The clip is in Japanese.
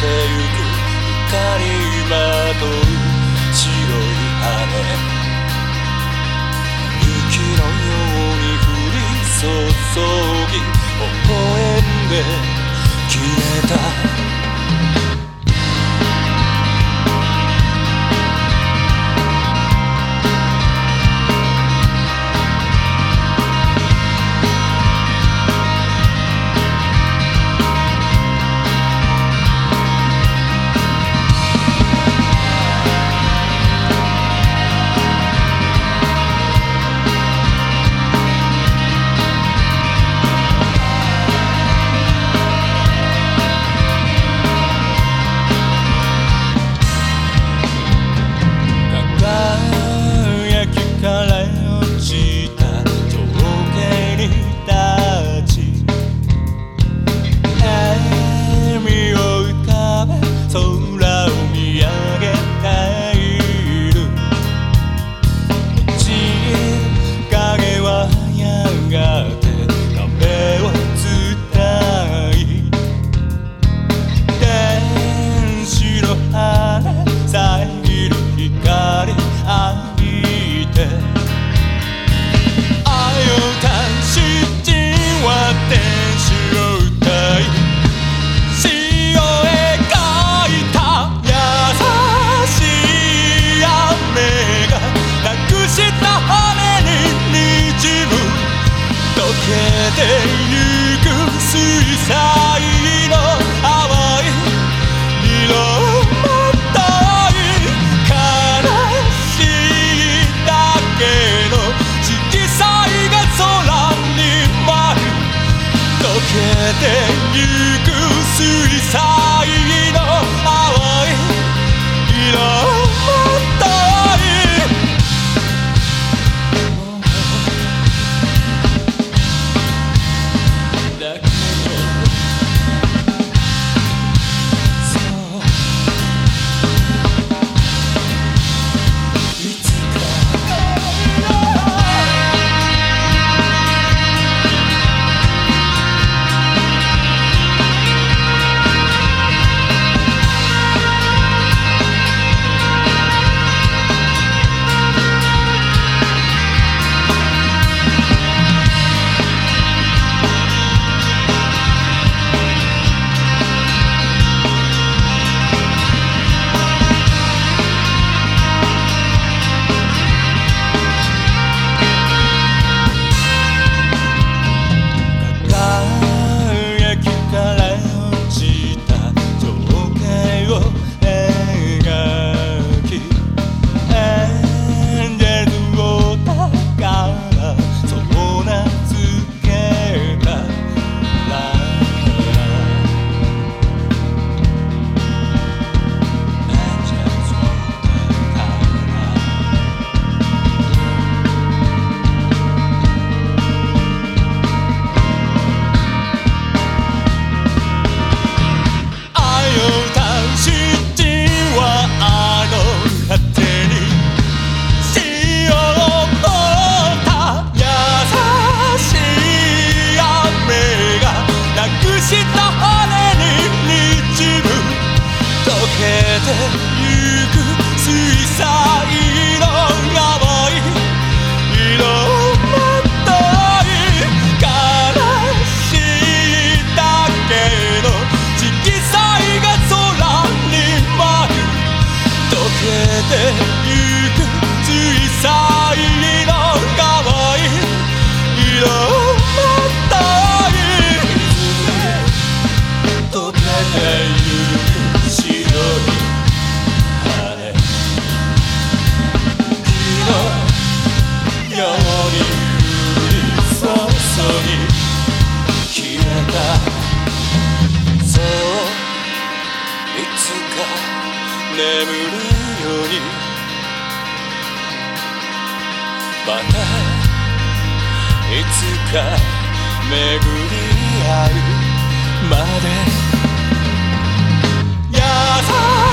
てゆく光まとう白い羽雪のように降り注ぎ微笑んで消えたてゆく水彩。てゆく小さいの青い色もとい溶けてゆまたいつか巡り合うまで。優し